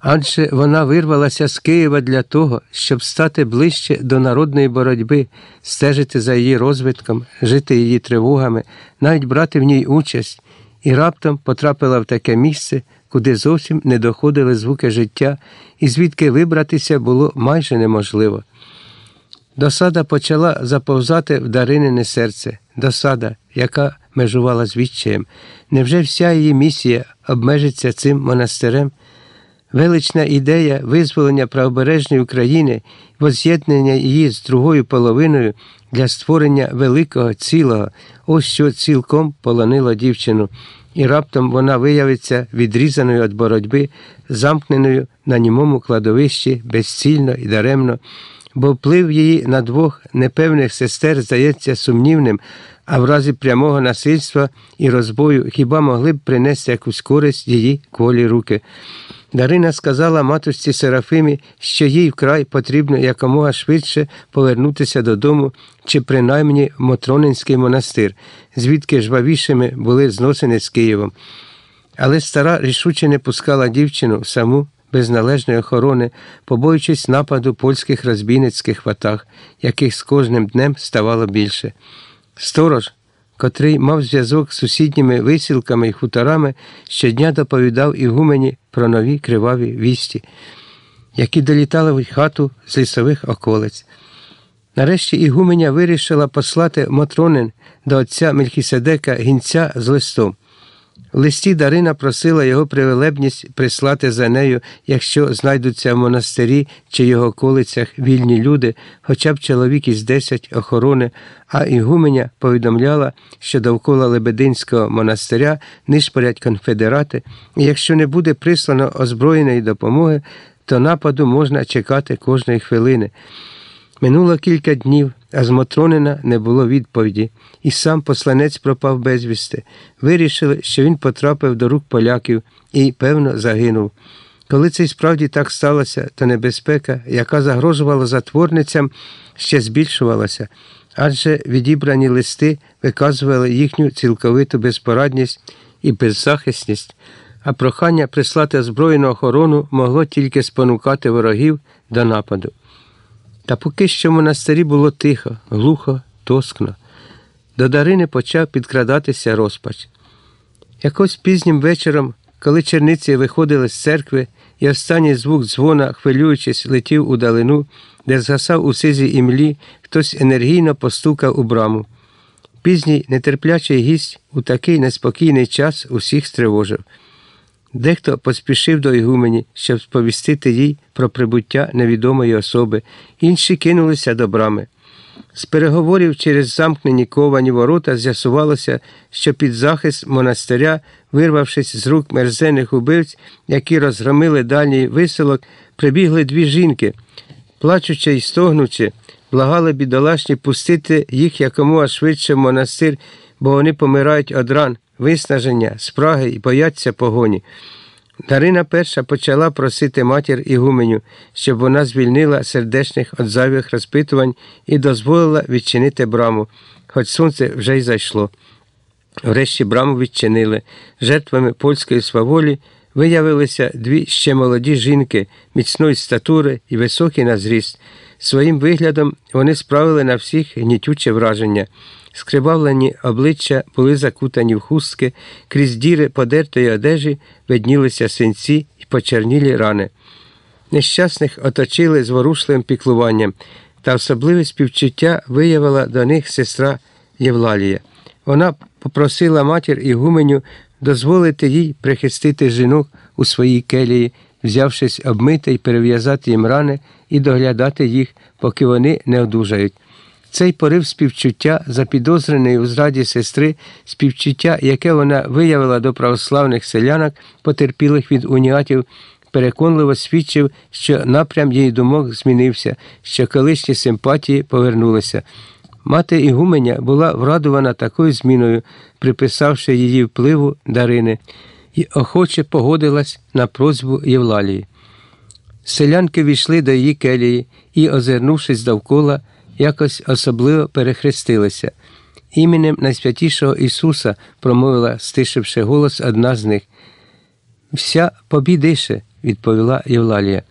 Адже вона вирвалася з Києва для того, щоб стати ближче до народної боротьби, стежити за її розвитком, жити її тривогами, навіть брати в ній участь, і раптом потрапила в таке місце, куди зовсім не доходили звуки життя, і звідки вибратися було майже неможливо. Досада почала заповзати в Даринине серце, досада, яка межувала з відчаєм. Невже вся її місія обмежиться цим монастирем? Велична ідея визволення правобережної України, воз'єднання її з другою половиною для створення великого цілого, ось що цілком полонило дівчину, і раптом вона виявиться відрізаною від боротьби, замкненою на німому кладовищі безцільно і даремно, бо вплив її на двох непевних сестер здається сумнівним, а в разі прямого насильства і розбою хіба могли б принести якусь користь її кволі руки. Дарина сказала матусці Серафимі, що їй вкрай потрібно якомога швидше повернутися додому чи принаймні в Мотронинський монастир, звідки жвавішими були зносини з Києвом. Але стара рішуче не пускала дівчину саму без належної охорони, побоюючись нападу польських розбійницьких ватаг, яких з кожним днем ставало більше. Сторож, котрий мав зв'язок з сусідніми висілками і хуторами, щодня доповідав Ігумені про нові криваві вісті, які долітали в хату з лісових околиць. Нарешті Ігуменя вирішила послати Матронин до отця Мельхіседека гінця з листом. Листі Дарина просила його привелебність прислати за нею, якщо знайдуться в монастирі чи його околицях вільні люди, хоча б чоловік із десять охорони, а Ігуменя повідомляла, що довкола Лебединського монастиря нишпорять конфедерати, і якщо не буде прислано озброєної допомоги, то нападу можна чекати кожної хвилини. Минуло кілька днів, а з Мотронина не було відповіді, і сам посланець пропав безвісти. Вирішили, що він потрапив до рук поляків і, певно, загинув. Коли це й справді так сталося, то небезпека, яка загрожувала затворницям, ще збільшувалася, адже відібрані листи виказували їхню цілковиту безпорадність і беззахисність, а прохання прислати озброєну охорону могло тільки спонукати ворогів до нападу. Та поки що в монастирі було тихо, глухо, тоскно. До Дарини почав підкрадатися розпач. Якось пізнім вечором, коли черниці виходили з церкви, і останній звук дзвона, хвилюючись, летів у далину, де згасав у сизій імлі, хтось енергійно постукав у браму. Пізній нетерплячий гість у такий неспокійний час усіх стривожив. Дехто поспішив до Ігумені, щоб сповістити їй про прибуття невідомої особи, інші кинулися до брами. З переговорів через замкнені ковані ворота з'ясувалося, що під захист монастиря, вирвавшись з рук мерзених убивць, які розгромили дальній виселок, прибігли дві жінки, плачучи й стогнучи, благали бідолашні пустити їх якомога швидше в монастир, бо вони помирають од ран виснаження, спраги і бояться погоні. Дарина перша почала просити матір Ігуменю, щоб вона звільнила сердечних від зайвих розпитувань і дозволила відчинити браму, хоч сонце вже й зайшло. Врешті браму відчинили. Жертвами польської сваволі виявилися дві ще молоді жінки міцної статури і високі на зріст. Своїм виглядом вони справили на всіх гнітюче враження. Скривавлені обличчя були закутані в хустки, крізь діри подертої одежі виднілися синці і почернілі рани. Нещасних оточили зворушливим піклуванням, та особливе співчуття виявила до них сестра Євлалія. Вона попросила матір Ігуменю дозволити їй прихистити жінок у своїй келії, взявшись обмити і перев'язати їм рани і доглядати їх, поки вони не одужають. Цей порив співчуття, запідозрений у зраді сестри, співчуття, яке вона виявила до православних селянок, потерпілих від уніатів, переконливо свідчив, що напрям її думок змінився, що колишні симпатії повернулися. Мати Ігуменя була врадувана такою зміною, приписавши її впливу Дарини, і охоче погодилась на просьбу Євлалії. Селянки війшли до її келії і, озирнувшись довкола, якось особливо перехрестилися. Іменем найсвятішого Ісуса, промовила, стишивши голос одна з них. Вся побідише, відповіла Євлалія.